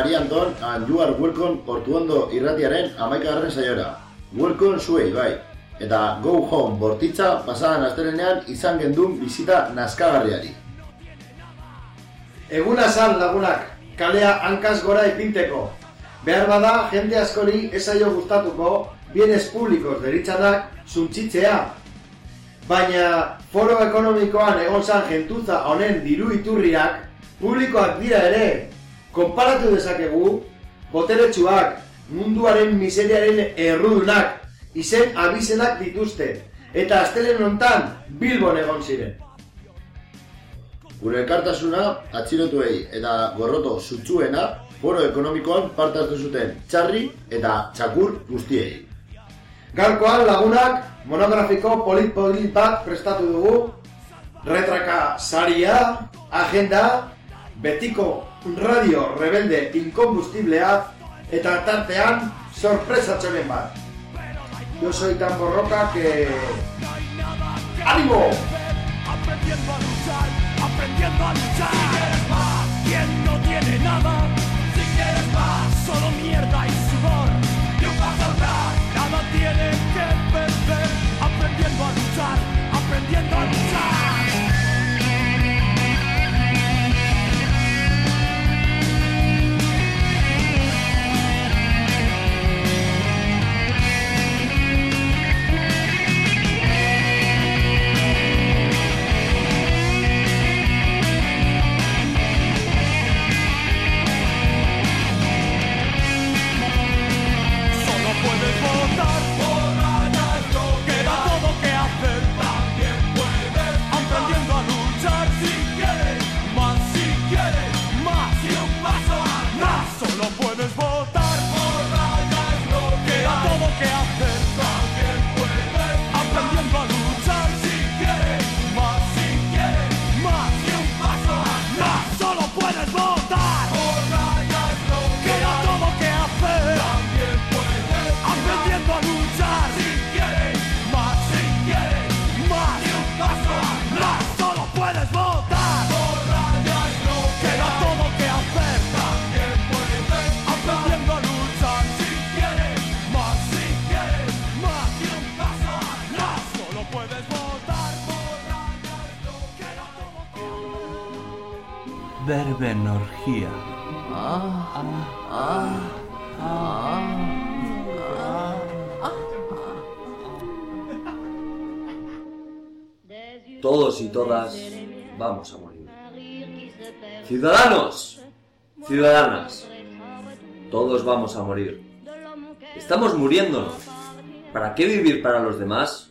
Maria Anton, and you are welcome Portuondo irratiaren amaikagarren saiora. Welcome zuei, bai. Eta go home bortitza pasadan astelenean izan gendun bizita naskagarriari. Eguna zan lagunak, kalea hankaz gora ipinteko. Behar bada, jende askori esaio gustatuko, bienes publikos deritzanak zuntzitzea. Baina foro ekonomikoan egon zan gentuza honen diru iturriak publikoak dira ere. Konparatu dezakegu, boteretsuak, munduaren miseriaren errudunak, izen abizenak dituzte. Eta astelen hontan Bilbon egon ziren. Gure elkartasuna atxilotuei eta gorroto sutsuena foro ekonomikoan parte hartu zuten txarri eta txakur guztiei. Gaurkoan lagunak monografiko polit-polit bat prestatu dugu. Retraka saria, agenda, betiko radio rebelde inkombustiblea eta tartean sorpresa txonen. Yo soy tan borroka que... ¡Ánimo! aprendiendo aprendiendo a luchar. Verbenorgía. Todos y todas vamos a morir. Ciudadanos, ciudadanas, todos vamos a morir. Estamos muriéndonos. ¿Para qué vivir para los demás?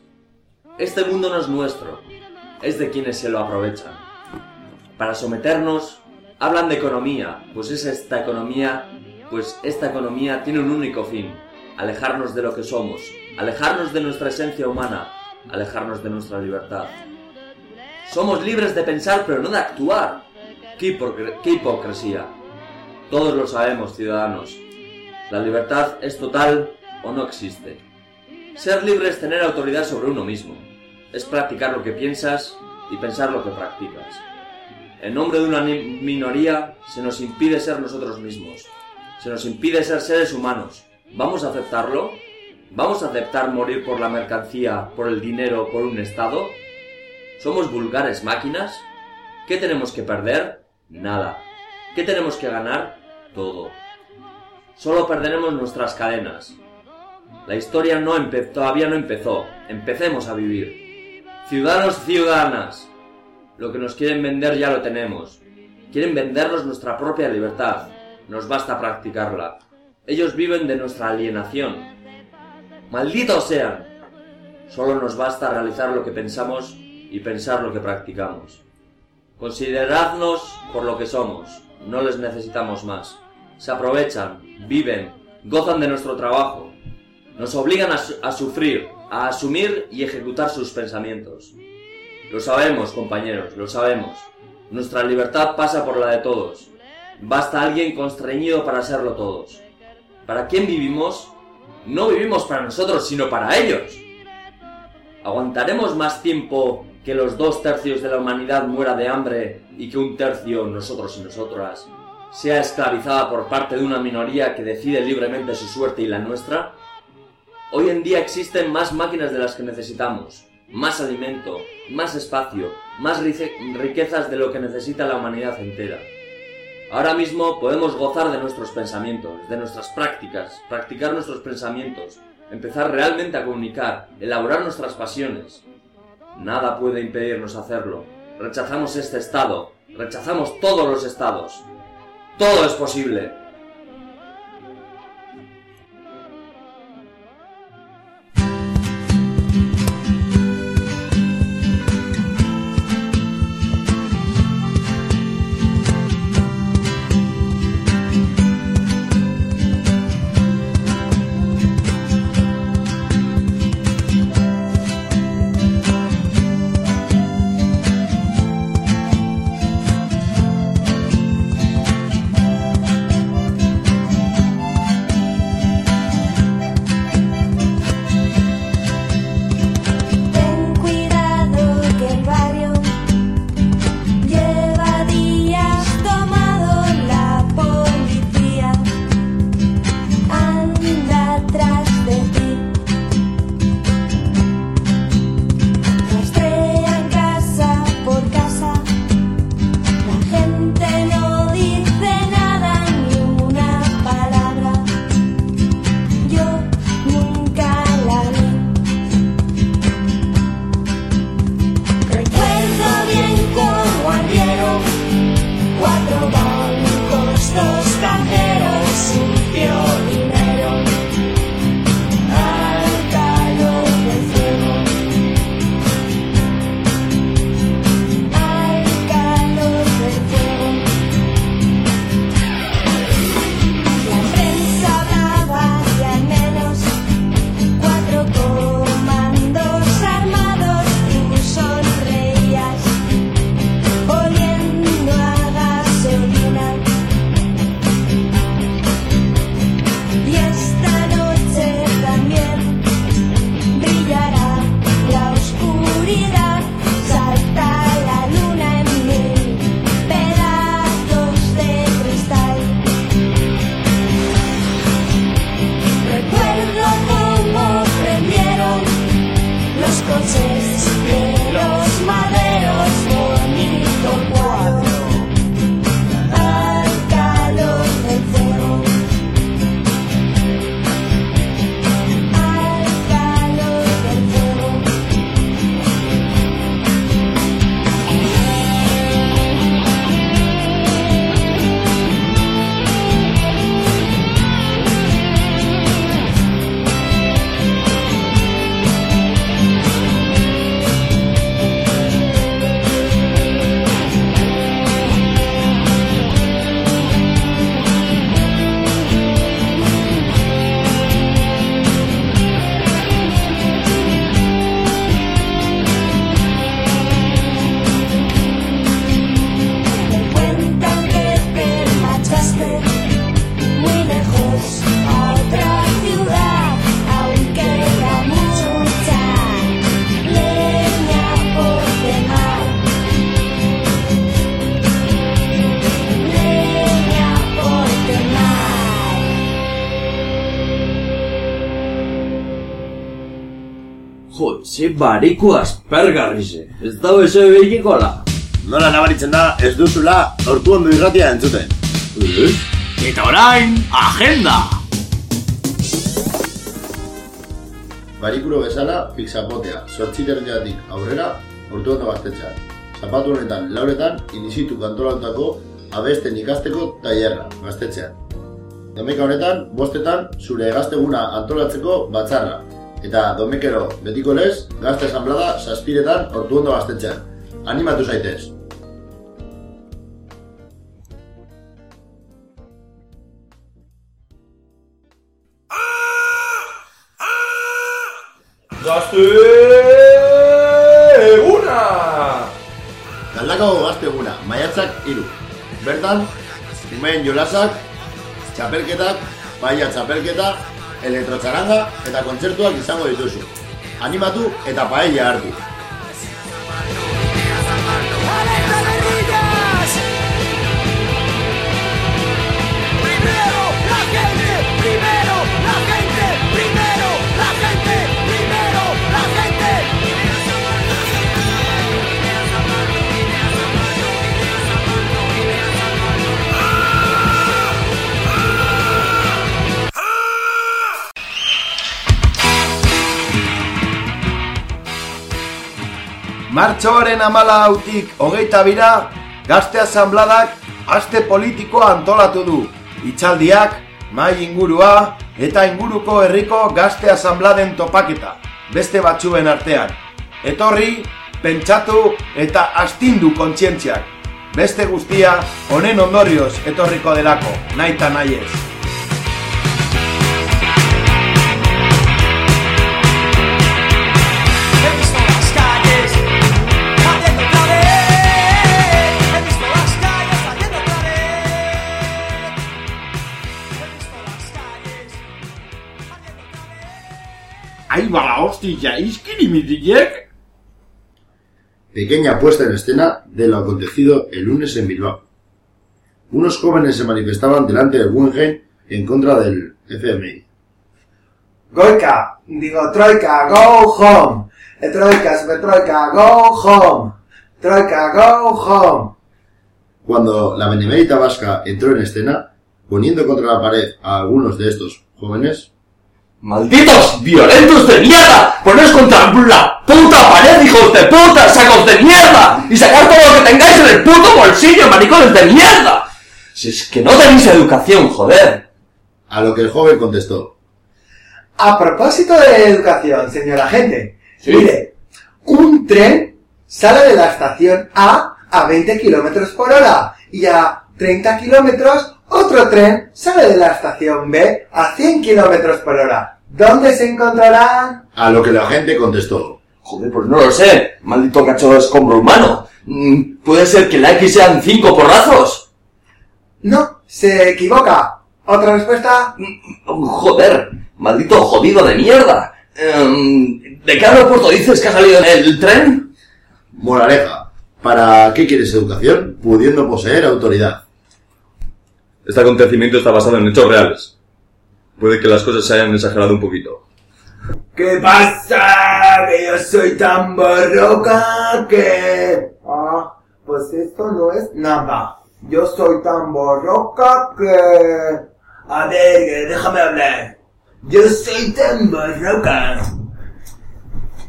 Este mundo no es nuestro, es de quienes se lo aprovechan. Para someternos, hablan de economía, pues es esta economía, pues esta economía tiene un único fin, alejarnos de lo que somos, alejarnos de nuestra esencia humana, alejarnos de nuestra libertad. Somos libres de pensar, pero no de actuar. ¡Qué, hipocre- qué hipocresía! Todos lo sabemos, ciudadanos. La libertad es total o no existe. Ser libre es tener autoridad sobre uno mismo. Es practicar lo que piensas y pensar lo que practicas. En nombre de una minoría se nos impide ser nosotros mismos. Se nos impide ser seres humanos. ¿Vamos a aceptarlo? ¿Vamos a aceptar morir por la mercancía, por el dinero, por un Estado? ¿Somos vulgares máquinas? ¿Qué tenemos que perder? Nada. ¿Qué tenemos que ganar? Todo. Solo perderemos nuestras cadenas. La historia no todavía no empezó. Empecemos a vivir. Ciudadanos y ciudadanas, lo que nos quieren vender ya lo tenemos. Quieren vendernos nuestra propia libertad. Nos basta practicarla. Ellos viven de nuestra alienación. ¡Malditos sean! Solo nos basta realizar lo que pensamos y pensar lo que practicamos. Consideradnos por lo que somos. No les necesitamos más. Se aprovechan, viven, gozan de nuestro trabajo. Nos obligan a, a sufrir, a asumir y ejecutar sus pensamientos. Lo sabemos, compañeros, lo sabemos. Nuestra libertad pasa por la de todos. Basta alguien constreñido para serlo todos. ¿Para quién vivimos? No vivimos para nosotros, sino para ellos. ¿Aguantaremos más tiempo que los dos tercios de la humanidad muera de hambre y que un tercio, nosotros y nosotras, sea esclavizada por parte de una minoría que decide libremente su suerte y la nuestra? Hoy en día existen más máquinas de las que necesitamos, más alimento, más espacio, más riquezas de lo que necesita la humanidad entera. Ahora mismo podemos gozar de nuestros pensamientos, de nuestras prácticas, practicar nuestros pensamientos, empezar realmente a comunicar, elaborar nuestras pasiones. Nada puede impedirnos hacerlo. Rechazamos este estado, rechazamos todos los estados. Todo es posible. Jo, ze bariko aspergarrize. Ez da beso behikola. Nola nabaritzen da ez duzula ortu ondo irratia entzuten. Eta orain, agenda! Barikuro bezala, pixapotea, sortzi terdiatik aurrera, ortu ondo gaztetxean. Zapatu honetan, lauretan, inizitu kantolatutako abesten ikasteko tailerra, gaztetxean. Domeka honetan, bostetan, zure gazteguna antolatzeko batzarra. Eta domekero betiko lez, gazte asamblada zazpiretan ortu ondo gaztetxean. Animatu zaitez! Gazte eguna! Galdakao gazte eguna, maiatzak iru. Bertan, umeen jolasak, txapelketak, paia txapelketa, elektrotxaranga eta kontzertuak izango dituzu. Animatu eta paella hartu. Martxoaren amala hautik hogeita bira, gazte asambladak aste politikoa antolatu du. Itxaldiak, mai ingurua eta inguruko herriko gazte asambladen topaketa, beste batzuen artean. Etorri, pentsatu eta astindu kontzientziak. Beste guztia, honen ondorioz etorriko delako, nahi eta nahi ez. Hostia. Pequeña puesta en escena de lo acontecido el lunes en Bilbao. Unos jóvenes se manifestaban delante del Guggenheim en contra del FMI. Goika, digo Troika, go home. E troika, super troika, go home. Troika, go home. Cuando la Benemérita Vasca entró en escena, poniendo contra la pared a algunos de estos jóvenes, ¡Malditos violentos de mierda! ¡Poneos contra la puta pared, hijos de puta! ¡Sacos de mierda! ¡Y sacar todo lo que tengáis en el puto bolsillo, maricones de mierda! Si es que no tenéis educación, joder. a lo que el joven contestó, A propósito de educación, señora gente, Sí. mire, un tren sale de la estación A a 20 kilómetros por hora y a 30 kilómetros otro tren sale de la estación B a 100 kilómetros por hora. ¿Dónde se encontrarán? a lo que la gente contestó, Joder, pues no lo sé. Maldito cacho de escombro humano. Mm, ¿Puede ser que la X sean cinco porrazos? No, se equivoca. ¿Otra respuesta? Mm, Joder, maldito jodido de mierda. Em, ¿De qué aeropuerto dices que ha salido el tren? moraleja, ¿para qué quieres educación pudiendo poseer autoridad? Este acontecimiento está basado en hechos reales. Puede que las cosas se hayan exagerado un poquito. ¿Qué pasa? Que yo soy tan borroca que... Ah, pues esto no es nada. Yo soy tan borroca que... A ver, déjame hablar. Yo soy tan borroca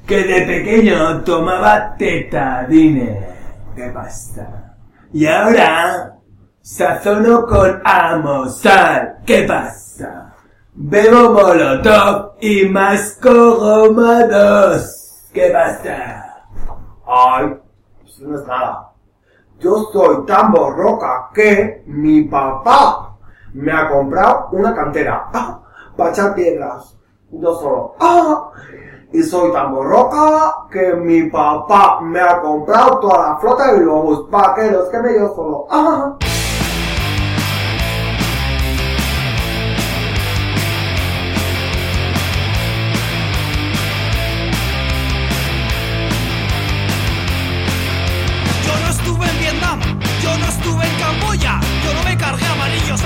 que de pequeño tomaba tetadine. ¿Qué pasa? Y ahora sazono con amosal. ¿Qué pasa? Bebo molotov y masco goma. ¿Qué pasa? Ay, eso no es nada. Yo soy tan borroca que mi papá me ha comprado una cantera. Ah, para echar piedras. Yo solo. Ah, y soy tan borroca que mi papá me ha comprado toda la flota de globos vaqueros que me yo solo. Ah.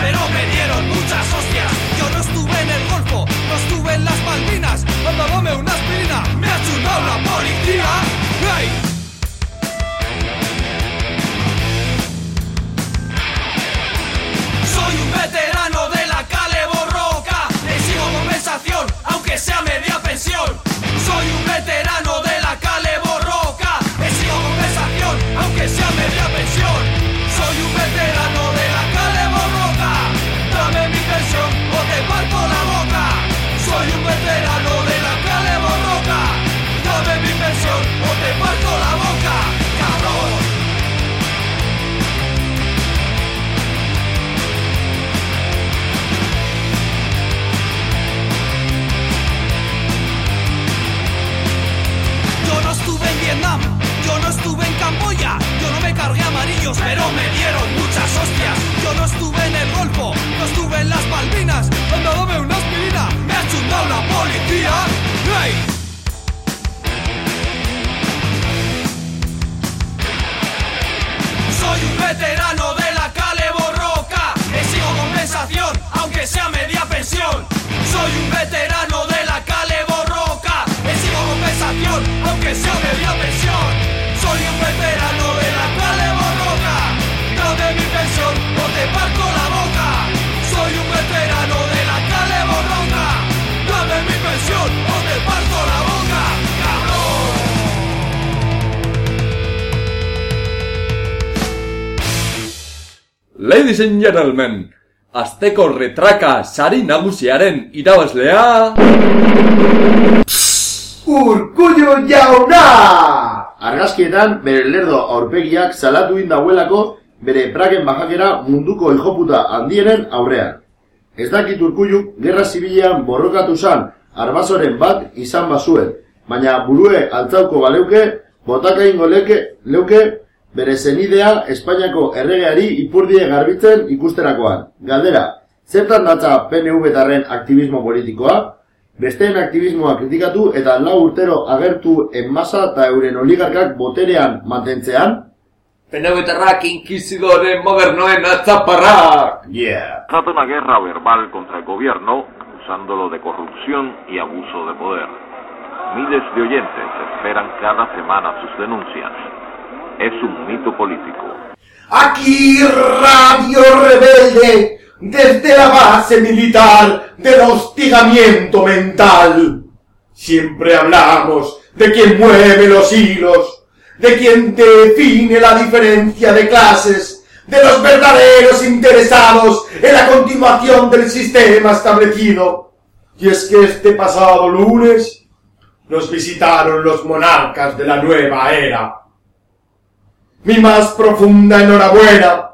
Pero me dieron muchas hostias. Yo no estuve en el Golfo, no estuve en las Malvinas, anda dame una aspirina, me ha chutado la aunque sea media pensión. Soy un veterano de la calle borroca, exijo compensación, aunque sea media pensión. Soy un veterano de la calle borroca, dame mi pensión o te parto la boca. Soy un veterano de la calle borroca, dame mi pensión o te parto la boca. Ladies and gentlemen, Azteko retraka sari nagusiaren irabazlea... Urkullu jauna! Argazkietan bere lerdo aurpegiak salatu indauelako bere praken bajakera munduko hijoputa handienen aurrean. Ez dakit urkullu gerra zibilean borrokatu zan arbazoren bat izan bazuen, baina burue altzauko baleuke, botaka ingo leuke bere zenidea Espainiako erregeari ipurdie garbitzen ikusterakoan. Galdera, zertan datza PNV-tarren aktivismo politikoa? Besteen aktivismoa kritikatu eta lau urtero agertu enmasa eta euren oligarkak boterean mantentzean? Penebetarrak inkizidoren modernoen atzaparrak! Yeah! Trata una guerra verbal contra el gobierno, acusándolo de corrupción y abuso de poder. Miles de oyentes esperan cada semana sus denuncias. Es un mito político. Aquí Radio Rebelde, desde la base militar del hostigamiento mental. Siempre hablamos de quien mueve los hilos, de quien define la diferencia de clases, de los verdaderos interesados en la continuación del sistema establecido. Y es que este pasado lunes nos visitaron los monarcas de la nueva era mi más profunda enhorabuena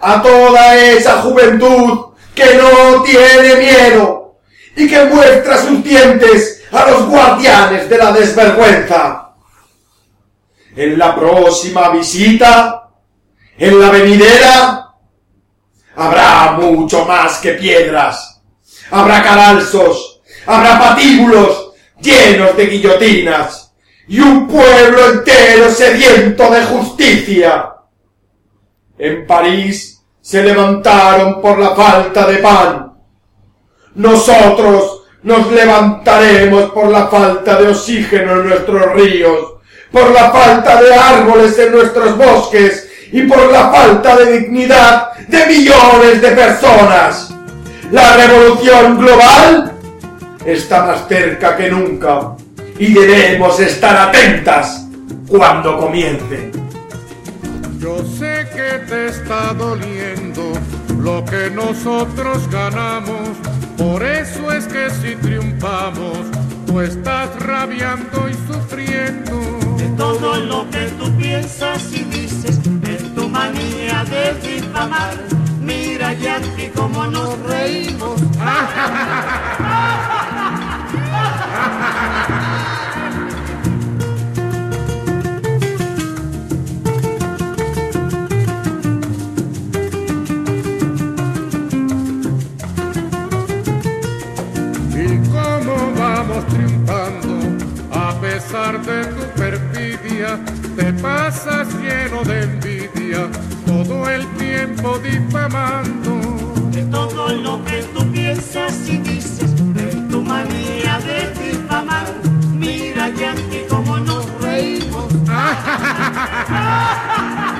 a toda esa juventud que no tiene miedo y que muestra sus dientes a los guardianes de la desvergüenza. En la próxima visita, en la venidera, habrá mucho más que piedras. Habrá cadalsos, habrá patíbulos llenos de guillotinas y un pueblo entero sediento de justicia. En París se levantaron por la falta de pan. Nosotros nos levantaremos por la falta de oxígeno en nuestros ríos, por la falta de árboles en nuestros bosques y por la falta de dignidad de millones de personas. La revolución global está más cerca que nunca y debemos estar atentas cuando comience. Yo sé que te está doliendo lo que nosotros ganamos, por eso es que si triunfamos, tú estás rabiando y sufriendo. de todo lo que tú piensas y dices, de tu manía de difamar. Mira, Yankee, cómo nos reímos. te pasas lleno de envidia, todo el tiempo difamando. De todo lo que tú piensas y dices, de tu manía de difamar. Mira, Yankee, cómo nos reímos.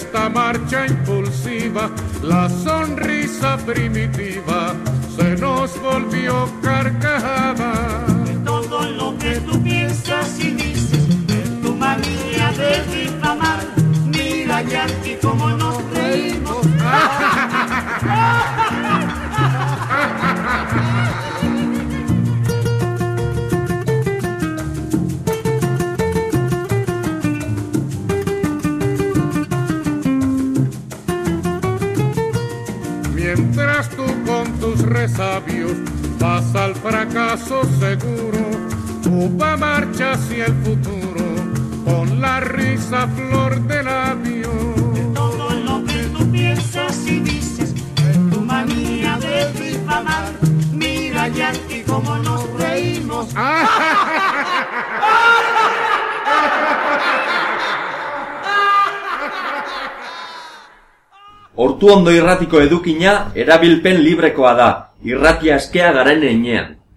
esta marcha impulsiva, la sonrisa primitiva se nos volvió carcajada. Resabios vas al fracaso seguro, va marcha hacia el futuro, con la risa flor de labio. Todo lo que tú piensas y dices, es tu manía de difamar. Mira, Yankee, cómo nos reímos. Hortu ondo irratiko edukina erabilpen librekoa da, irratia eskea garen einean.